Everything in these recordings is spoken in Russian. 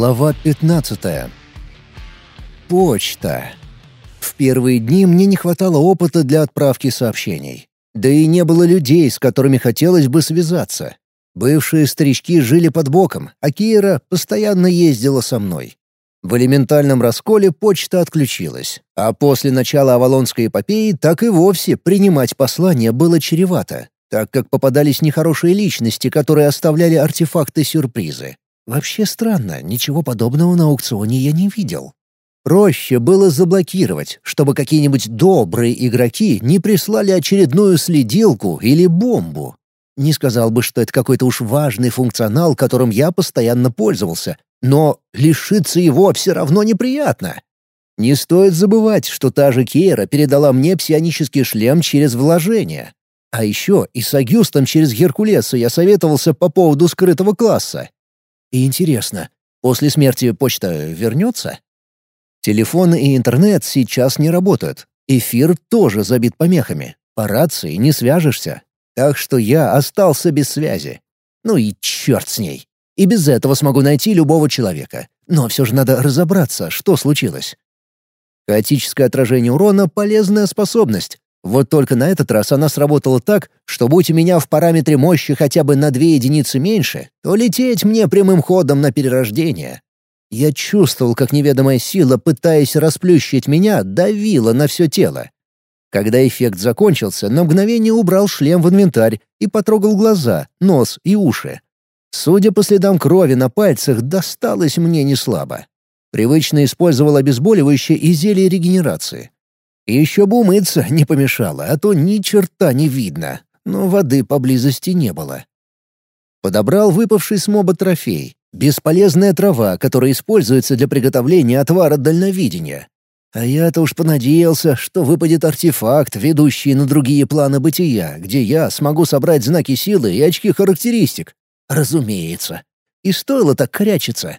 Глава 15. Почта. В первые дни мне не хватало опыта для отправки сообщений. Да и не было людей, с которыми хотелось бы связаться. Бывшие старички жили под боком, а Кира постоянно ездила со мной. В элементальном расколе почта отключилась, а после начала Авалонской эпопеи так и вовсе принимать послания было чревато, так как попадались нехорошие личности, которые оставляли артефакты-сюрпризы. Вообще странно, ничего подобного на аукционе я не видел. Проще было заблокировать, чтобы какие-нибудь добрые игроки не прислали очередную следилку или бомбу. Не сказал бы, что это какой-то уж важный функционал, которым я постоянно пользовался, но лишиться его все равно неприятно. Не стоит забывать, что та же Кейра передала мне псионический шлем через вложение. А еще и с Агюстом через Геркулеса я советовался по поводу скрытого класса. И интересно, после смерти почта вернется? Телефон и интернет сейчас не работают. Эфир тоже забит помехами. По рации не свяжешься. Так что я остался без связи. Ну и черт с ней. И без этого смогу найти любого человека. Но все же надо разобраться, что случилось. Хаотическое отражение урона — полезная способность, вот только на этот раз она сработала так, что будь у меня в параметре мощи хотя бы на две единицы меньше, то лететь мне прямым ходом на перерождение. Я чувствовал, как неведомая сила, пытаясь расплющить меня, давила на все тело. Когда эффект закончился, на мгновение убрал шлем в инвентарь и потрогал глаза, нос и уши. Судя по следам крови на пальцах, досталось мне неслабо. Привычно использовал обезболивающее и зелье регенерации. Еще бы умыться не помешало, а то ни черта не видно, но воды поблизости не было. Подобрал выпавший с моба трофей. Бесполезная трава, которая используется для приготовления отвара дальновидения. А я-то уж понадеялся, что выпадет артефакт, ведущий на другие планы бытия, где я смогу собрать знаки силы и очки характеристик. Разумеется. И стоило так корячиться.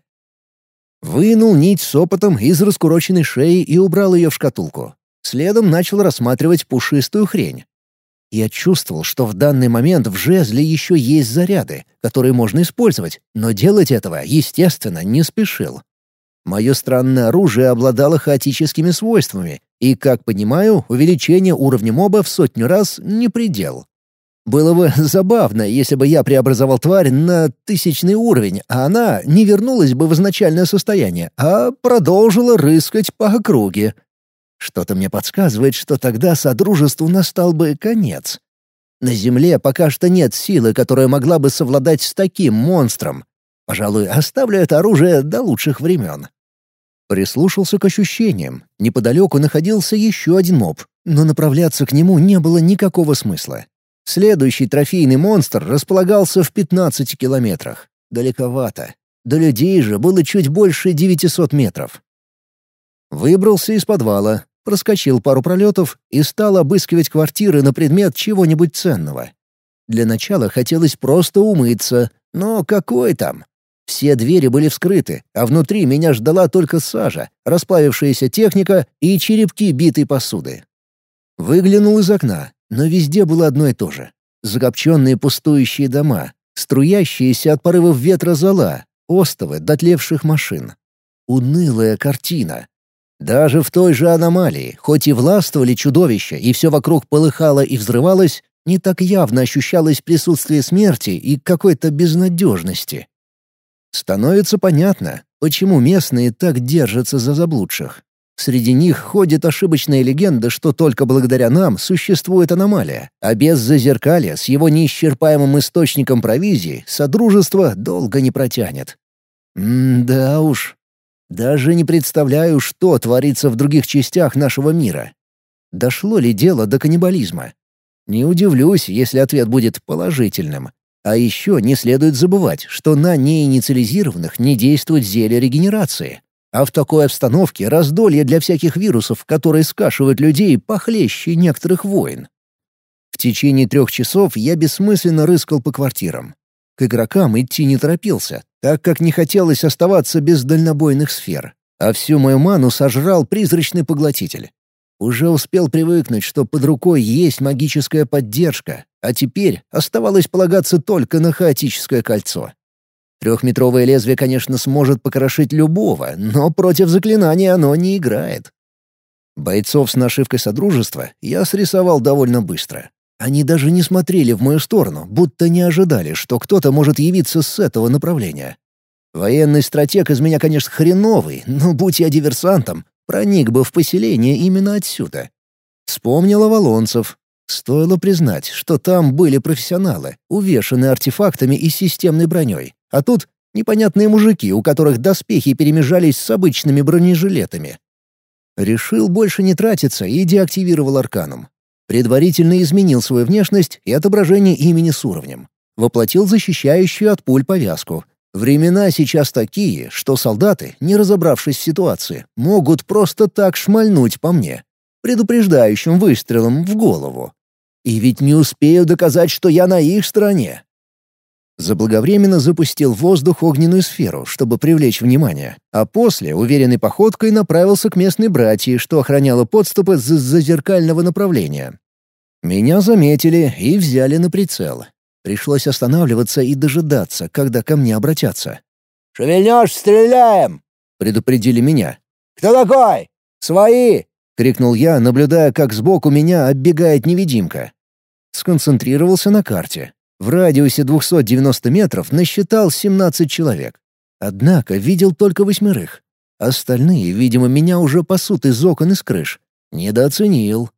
Вынул нить с опытом из раскуроченной шеи и убрал ее в шкатулку. Следом начал рассматривать пушистую хрень. Я чувствовал, что в данный момент в жезле еще есть заряды, которые можно использовать, но делать этого, естественно, не спешил. Мое странное оружие обладало хаотическими свойствами, и, как понимаю, увеличение уровня моба в сотню раз не предел. Было бы забавно, если бы я преобразовал тварь на тысячный уровень, а она не вернулась бы в изначальное состояние, а продолжила рыскать по округе, что-то мне подсказывает, что тогда Содружеству настал бы конец. На Земле пока что нет силы, которая могла бы совладать с таким монстром. Пожалуй, оставлю это оружие до лучших времен. Прислушался к ощущениям. Неподалеку находился еще один моб, но направляться к нему не было никакого смысла. Следующий трофейный монстр располагался в 15 километрах. Далековато. До людей же было чуть больше 900 метров. Выбрался из подвала, проскочил пару пролетов и стал обыскивать квартиры на предмет чего-нибудь ценного. Для начала хотелось просто умыться, но какой там? Все двери были вскрыты, а внутри меня ждала только сажа, расплавившаяся техника и черепки битой посуды. Выглянул из окна, но везде было одно и то же. Закопченные пустующие дома, струящиеся от порывов ветра зола, остовы дотлевших машин. Унылая картина, даже в той же аномалии, хоть и властвовали чудовища, и все вокруг полыхало и взрывалось, не так явно ощущалось присутствие смерти и какой-то безнадежности. Становится понятно, почему местные так держатся за заблудших. Среди них ходит ошибочная легенда, что только благодаря нам существует аномалия, а без зазеркалья с его неисчерпаемым источником провизии Содружество долго не протянет. М-да уж, даже не представляю, что творится в других частях нашего мира. Дошло ли дело до каннибализма? Не удивлюсь, если ответ будет положительным. А еще не следует забывать, что на неинициализированных не действует зелье регенерации. А в такой обстановке раздолье для всяких вирусов, которые скашивают людей похлеще некоторых войн. В течение трех часов я бессмысленно рыскал по квартирам. К игрокам идти не торопился, так как не хотелось оставаться без дальнобойных сфер, а всю мою ману сожрал призрачный поглотитель. Уже успел привыкнуть, что под рукой есть магическая поддержка, а теперь оставалось полагаться только на хаотическое кольцо. Трехметровое лезвие, конечно, сможет покрошить любого, но против заклинания оно не играет. Бойцов с нашивкой Содружества я срисовал довольно быстро. Они даже не смотрели в мою сторону, будто не ожидали, что кто-то может явиться с этого направления. Военный стратег из меня, конечно, хреновый, но будь я диверсантом, проник бы в поселение именно отсюда. Вспомнил Авалонцев. Стоило признать, что там были профессионалы, увешанные артефактами и системной броней. А тут непонятные мужики, у которых доспехи перемежались с обычными бронежилетами. Решил больше не тратиться и деактивировал арканум. Предварительно изменил свою внешность и отображение имени с уровнем. Воплотил защищающую от пуль повязку. Времена сейчас такие, что солдаты, не разобравшись в ситуации, могут просто так шмальнуть по мне, предупреждающим выстрелом в голову. И ведь не успею доказать, что я на их стороне. Заблаговременно запустил в воздух огненную сферу, чтобы привлечь внимание, а после уверенной походкой направился к местной братье, что охраняла подступы с зазеркального направления. Меня заметили и взяли на прицел. Пришлось останавливаться и дожидаться, когда ко мне обратятся. «Шевельнешь — стреляем!» — предупредили меня. «Кто такой? Свои!» — крикнул я, наблюдая, как сбоку меня оббегает невидимка. Сконцентрировался на карте. В радиусе 290 метров насчитал 17 человек. Однако видел только восьмерых. Остальные, видимо, меня уже пасут из окон и с крыш. Недооценил.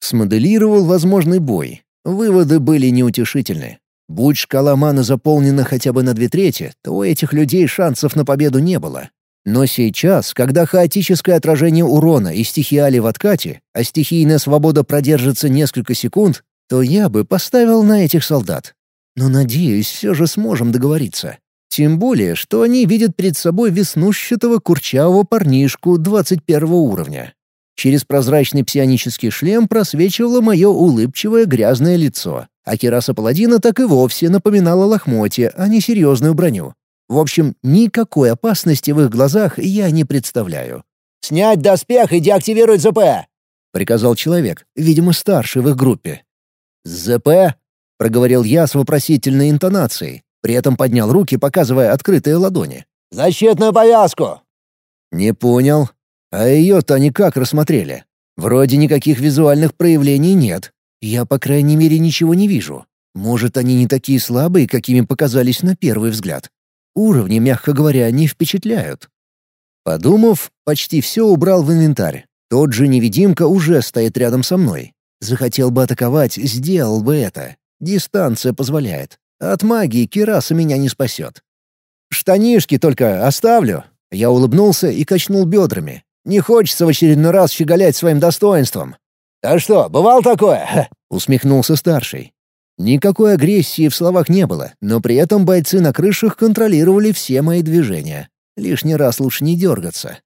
Смоделировал возможный бой. Выводы были неутешительны. Будь шкала маны заполнена хотя бы на две трети, то у этих людей шансов на победу не было. Но сейчас, когда хаотическое отражение урона и стихиали в откате, а стихийная свобода продержится несколько секунд, то я бы поставил на этих солдат. Но, надеюсь, все же сможем договориться. Тем более, что они видят перед собой веснущатого курчавого парнишку 21 уровня. Через прозрачный псионический шлем просвечивало мое улыбчивое грязное лицо, а кераса паладина так и вовсе напоминала лохмотье, а не серьезную броню. В общем, никакой опасности в их глазах я не представляю. «Снять доспех и деактивировать ЗП!» — приказал человек, видимо, старший в их группе. «ЗП?» — проговорил я с вопросительной интонацией, при этом поднял руки, показывая открытые ладони. «Защитную повязку!» «Не понял. А ее-то они как рассмотрели? Вроде никаких визуальных проявлений нет. Я, по крайней мере, ничего не вижу. Может, они не такие слабые, какими показались на первый взгляд. Уровни, мягко говоря, не впечатляют». Подумав, почти все убрал в инвентарь. Тот же невидимка уже стоит рядом со мной. Захотел бы атаковать, сделал бы это. Дистанция позволяет. От магии Кираса меня не спасет. «Штанишки только оставлю». Я улыбнулся и качнул бедрами. «Не хочется в очередной раз щеголять своим достоинством». «А что, бывал такое?» — усмехнулся старший. Никакой агрессии в словах не было, но при этом бойцы на крышах контролировали все мои движения. Лишний раз лучше не дергаться.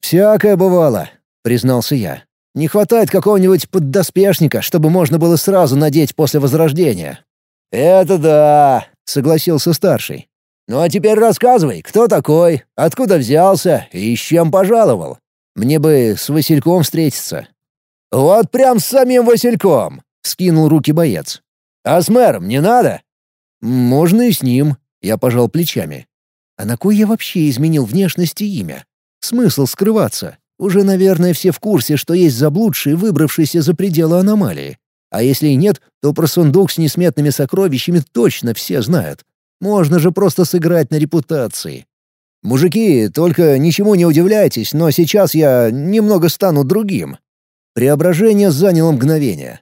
«Всякое бывало», — признался я. Не хватает какого-нибудь поддоспешника, чтобы можно было сразу надеть после возрождения». «Это да», — согласился старший. «Ну а теперь рассказывай, кто такой, откуда взялся и с чем пожаловал? Мне бы с Васильком встретиться». «Вот прям с самим Васильком», — скинул руки боец. «А с мэром не надо?» «Можно и с ним», — я пожал плечами. «А на кой я вообще изменил внешность и имя? Смысл скрываться? Уже, наверное, все в курсе, что есть заблудшие, выбравшиеся за пределы аномалии. А если и нет, то про сундук с несметными сокровищами точно все знают. Можно же просто сыграть на репутации. Мужики, только ничему не удивляйтесь, но сейчас я немного стану другим. Преображение заняло мгновение.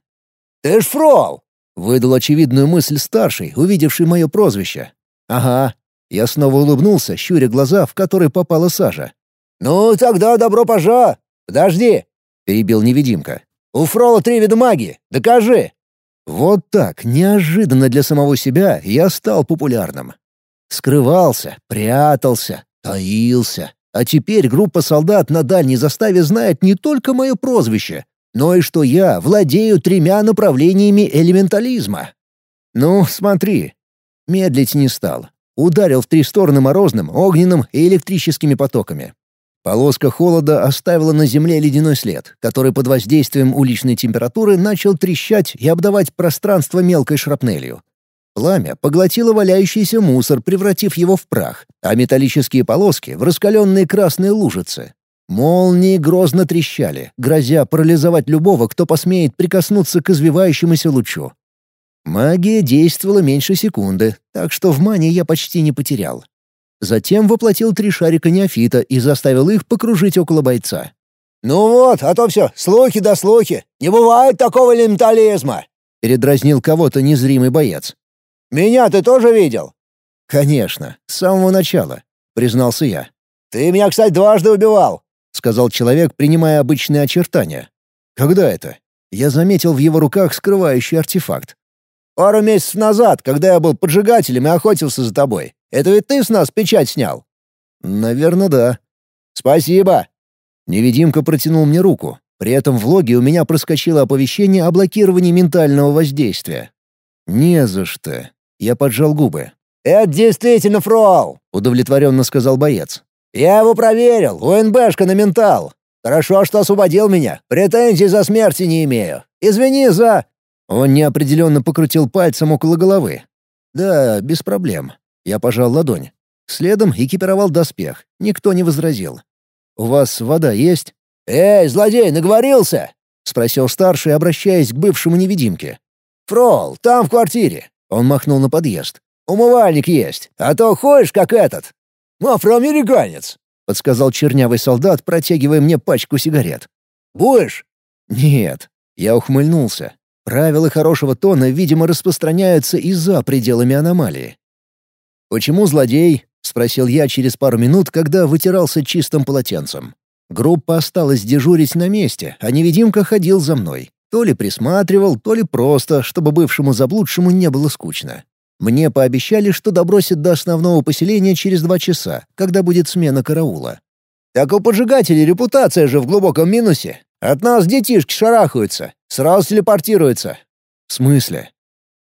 «Ты ж фрол!» — выдал очевидную мысль старший, увидевший мое прозвище. «Ага». Я снова улыбнулся, щуря глаза, в которые попала сажа. «Ну, тогда добро пожа! Подожди!» — перебил невидимка. «У Фрола три вида магии. Докажи!» Вот так, неожиданно для самого себя, я стал популярным. Скрывался, прятался, таился. А теперь группа солдат на дальней заставе знает не только мое прозвище, но и что я владею тремя направлениями элементализма. Ну, смотри. Медлить не стал. Ударил в три стороны морозным, огненным и электрическими потоками. Полоска холода оставила на земле ледяной след, который под воздействием уличной температуры начал трещать и обдавать пространство мелкой шрапнелью. Пламя поглотило валяющийся мусор, превратив его в прах, а металлические полоски — в раскаленные красные лужицы. Молнии грозно трещали, грозя парализовать любого, кто посмеет прикоснуться к извивающемуся лучу. Магия действовала меньше секунды, так что в мане я почти не потерял. Затем воплотил три шарика неофита и заставил их покружить около бойца. «Ну вот, а то все, слухи да слухи. Не бывает такого элементализма!» — передразнил кого-то незримый боец. «Меня ты тоже видел?» «Конечно, с самого начала», — признался я. «Ты меня, кстати, дважды убивал сказал человек, принимая обычные очертания. «Когда это?» Я заметил в его руках скрывающий артефакт. «Пару месяцев назад, когда я был поджигателем и охотился за тобой. Это ведь ты с нас печать снял?» «Наверное, да». «Спасибо». Невидимка протянул мне руку. При этом в логе у меня проскочило оповещение о блокировании ментального воздействия. «Не за что». Я поджал губы. «Это действительно фрол», — удовлетворенно сказал боец. «Я его проверил, у НБшка на ментал. Хорошо, что освободил меня. Претензий за смерти не имею. Извини за...» Он неопределенно покрутил пальцем около головы. «Да, без проблем». Я пожал ладонь. Следом экипировал доспех. Никто не возразил. «У вас вода есть?» «Эй, злодей, наговорился?» — спросил старший, обращаясь к бывшему невидимке. «Фрол, там в квартире». Он махнул на подъезд. «Умывальник есть, а то ходишь, как этот. «Афроамериканец», — подсказал чернявый солдат, протягивая мне пачку сигарет. «Будешь?» «Нет». Я ухмыльнулся. Правила хорошего тона, видимо, распространяются и за пределами аномалии. «Почему злодей?» — спросил я через пару минут, когда вытирался чистым полотенцем. Группа осталась дежурить на месте, а невидимка ходил за мной. То ли присматривал, то ли просто, чтобы бывшему заблудшему не было скучно. Мне пообещали, что добросят до основного поселения через два часа, когда будет смена караула. «Так у поджигателей репутация же в глубоком минусе. От нас детишки шарахаются, сразу телепортируются». «В смысле?»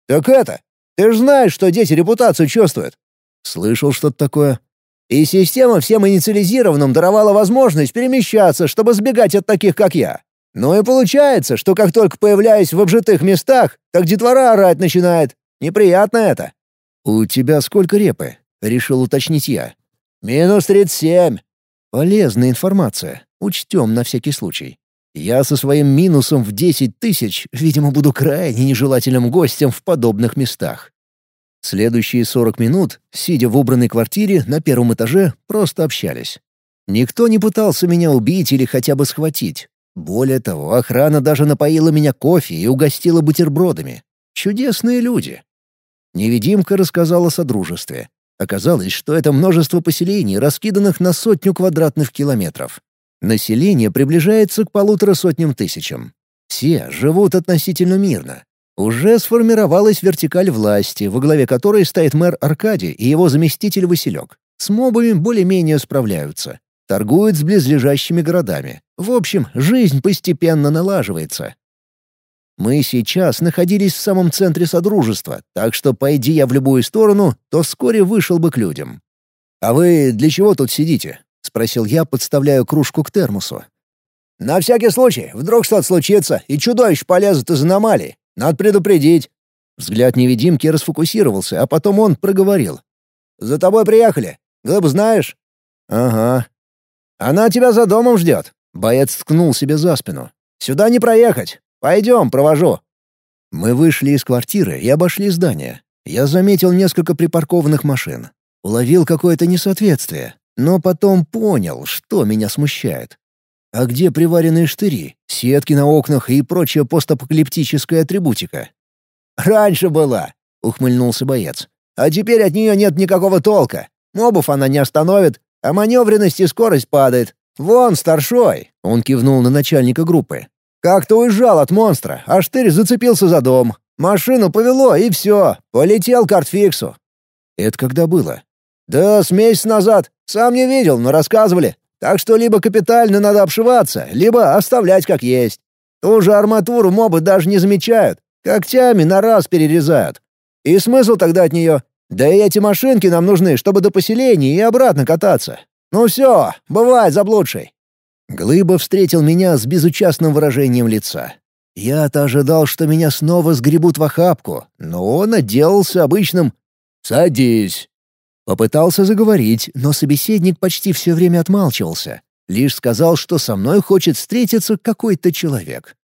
«Так это, ты же знаешь, что дети репутацию чувствуют». «Слышал что-то такое». «И система всем инициализированным даровала возможность перемещаться, чтобы сбегать от таких, как я. Ну и получается, что как только появляюсь в обжитых местах, так детвора орать начинает, Неприятно это». «У тебя сколько репы?» — решил уточнить я. «Минус тридцать семь». «Полезная информация. Учтем на всякий случай. Я со своим минусом в десять тысяч, видимо, буду крайне нежелательным гостем в подобных местах». Следующие сорок минут, сидя в убранной квартире на первом этаже, просто общались. Никто не пытался меня убить или хотя бы схватить. Более того, охрана даже напоила меня кофе и угостила бутербродами. Чудесные люди. Невидимка рассказала о содружестве. Оказалось, что это множество поселений, раскиданных на сотню квадратных километров. Население приближается к полутора сотням тысячам. Все живут относительно мирно. Уже сформировалась вертикаль власти, во главе которой стоит мэр Аркадий и его заместитель Василек. С мобами более-менее справляются. Торгуют с близлежащими городами. В общем, жизнь постепенно налаживается. Мы сейчас находились в самом центре Содружества, так что, пойди я в любую сторону, то вскоре вышел бы к людям. «А вы для чего тут сидите?» — спросил я, подставляя кружку к термосу. «На всякий случай, вдруг что-то случится, и чудовищ полезут из аномалии. Надо предупредить». Взгляд невидимки расфокусировался, а потом он проговорил. «За тобой приехали. Глыб знаешь?» «Ага». «Она тебя за домом ждет». Боец ткнул себе за спину. «Сюда не проехать. Пойдем, провожу». Мы вышли из квартиры и обошли здание. Я заметил несколько припаркованных машин. Уловил какое-то несоответствие, но потом понял, что меня смущает. А где приваренные штыри, сетки на окнах и прочая постапокалиптическая атрибутика? «Раньше была», — ухмыльнулся боец. «А теперь от нее нет никакого толка. Мобов она не остановит, а маневренность и скорость падает. Вон, старшой!» — он кивнул на начальника группы. Как-то уезжал от монстра, а штырь зацепился за дом. Машину повело, и все. Полетел к артфиксу. Это когда было? Да с месяц назад. Сам не видел, но рассказывали. Так что либо капитально надо обшиваться, либо оставлять как есть. Ту же арматуру мобы даже не замечают. Когтями на раз перерезают. И смысл тогда от нее? Да и эти машинки нам нужны, чтобы до поселения и обратно кататься. Ну все, бывает заблудший. Глыба встретил меня с безучастным выражением лица. Я-то ожидал, что меня снова сгребут в охапку, но он отделался обычным «Садись». Попытался заговорить, но собеседник почти все время отмалчивался. Лишь сказал, что со мной хочет встретиться какой-то человек.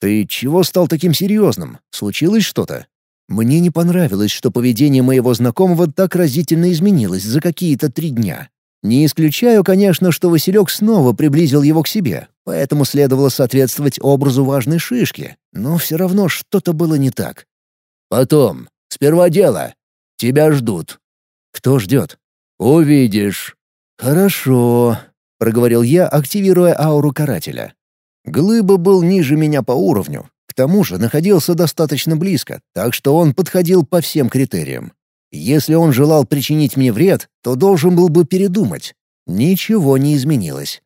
«Ты чего стал таким серьезным? Случилось что-то?» Мне не понравилось, что поведение моего знакомого так разительно изменилось за какие-то три дня. Не исключаю, конечно, что Василек снова приблизил его к себе, поэтому следовало соответствовать образу важной шишки, но все равно что-то было не так. «Потом. Сперва дело. Тебя ждут». «Кто ждет?» «Увидишь». «Хорошо», — проговорил я, активируя ауру карателя. Глыба был ниже меня по уровню, к тому же находился достаточно близко, так что он подходил по всем критериям. Если он желал причинить мне вред, то должен был бы передумать. Ничего не изменилось.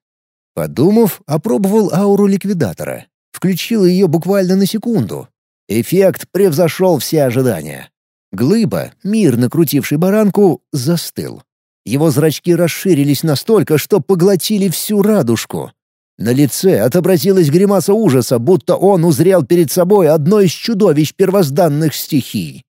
Подумав, опробовал ауру ликвидатора. Включил ее буквально на секунду. Эффект превзошел все ожидания. Глыба, мирно крутивший баранку, застыл. Его зрачки расширились настолько, что поглотили всю радужку. На лице отобразилась гримаса ужаса, будто он узрел перед собой одно из чудовищ первозданных стихий.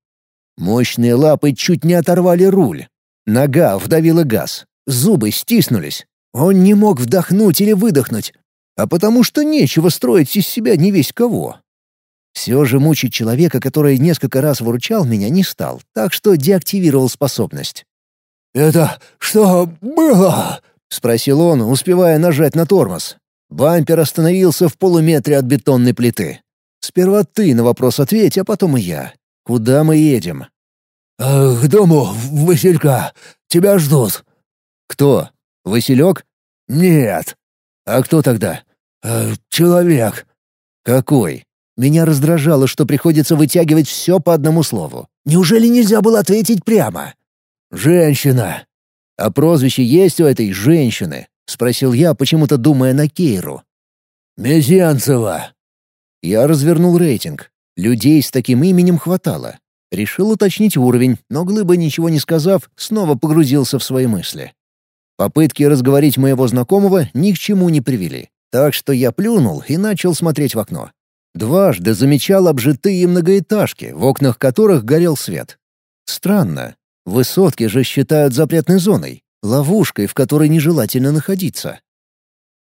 Мощные лапы чуть не оторвали руль. Нога вдавила газ. Зубы стиснулись. Он не мог вдохнуть или выдохнуть. А потому что нечего строить из себя не весь кого. Все же мучить человека, который несколько раз выручал меня, не стал, так что деактивировал способность. «Это что было?» — спросил он, успевая нажать на тормоз. Бампер остановился в полуметре от бетонной плиты. «Сперва ты на вопрос ответь, а потом и я. Куда мы едем?» «К дому, Василька. Тебя ждут». «Кто? Василек?» «Нет». «А кто тогда?» э, «Человек». «Какой?» Меня раздражало, что приходится вытягивать все по одному слову. Неужели нельзя было ответить прямо? «Женщина». «А прозвище есть у этой женщины?» — спросил я, почему-то думая на Кейру. «Мезенцева». Я развернул рейтинг. Людей с таким именем хватало. Решил уточнить уровень, но Глыба, ничего не сказав, снова погрузился в свои мысли. Попытки разговорить моего знакомого ни к чему не привели, так что я плюнул и начал смотреть в окно. Дважды замечал обжитые многоэтажки, в окнах которых горел свет. Странно. Высотки же считают запретной зоной, ловушкой, в которой нежелательно находиться.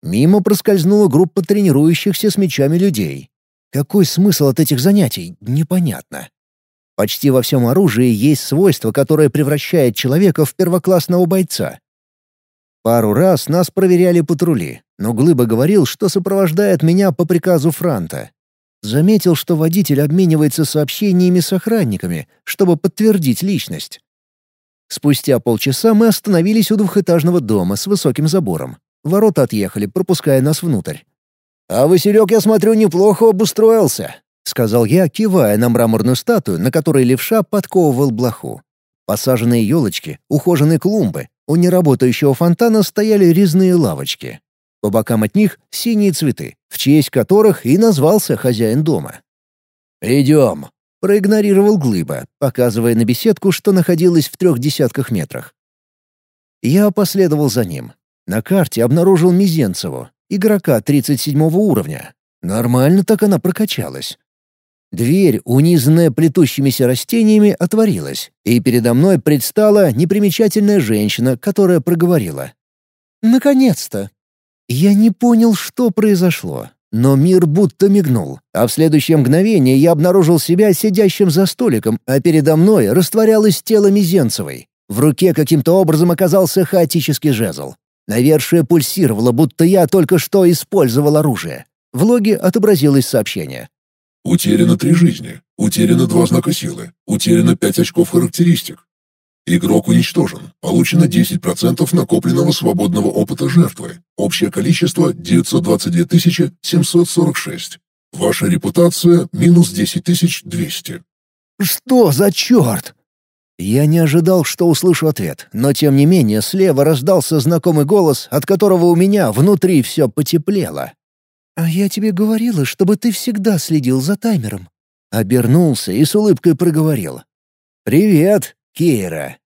Мимо проскользнула группа тренирующихся с мечами людей. Какой смысл от этих занятий, непонятно. Почти во всем оружии есть свойство, которое превращает человека в первоклассного бойца. Пару раз нас проверяли патрули, но Глыба говорил, что сопровождает меня по приказу Франта. Заметил, что водитель обменивается сообщениями с охранниками, чтобы подтвердить личность. Спустя полчаса мы остановились у двухэтажного дома с высоким забором. Ворота отъехали, пропуская нас внутрь. «А Василек, я смотрю, неплохо обустроился», — сказал я, кивая на мраморную статую, на которой левша подковывал блоху. Посаженные елочки, ухоженные клумбы, у неработающего фонтана стояли резные лавочки. По бокам от них — синие цветы, в честь которых и назвался хозяин дома. «Идем», — проигнорировал Глыба, показывая на беседку, что находилась в трех десятках метрах. Я последовал за ним. На карте обнаружил Мизенцеву, игрока 37 уровня. Нормально так она прокачалась. Дверь, унизанная плетущимися растениями, отворилась, и передо мной предстала непримечательная женщина, которая проговорила. «Наконец-то!» Я не понял, что произошло, но мир будто мигнул, а в следующее мгновение я обнаружил себя сидящим за столиком, а передо мной растворялось тело Мизенцевой. В руке каким-то образом оказался хаотический жезл. Навершие пульсировало, будто я только что использовал оружие. В логе отобразилось сообщение. Утеряно три жизни. Утеряно два знака силы. Утеряно пять очков характеристик. Игрок уничтожен. Получено 10% накопленного свободного опыта жертвы. Общее количество 922 746. Ваша репутация минус 10200. «Что за черт?» Я не ожидал, что услышу ответ, но тем не менее слева раздался знакомый голос, от которого у меня внутри все потеплело. «А я тебе говорила, чтобы ты всегда следил за таймером». Обернулся и с улыбкой проговорил. «Привет, Кейра».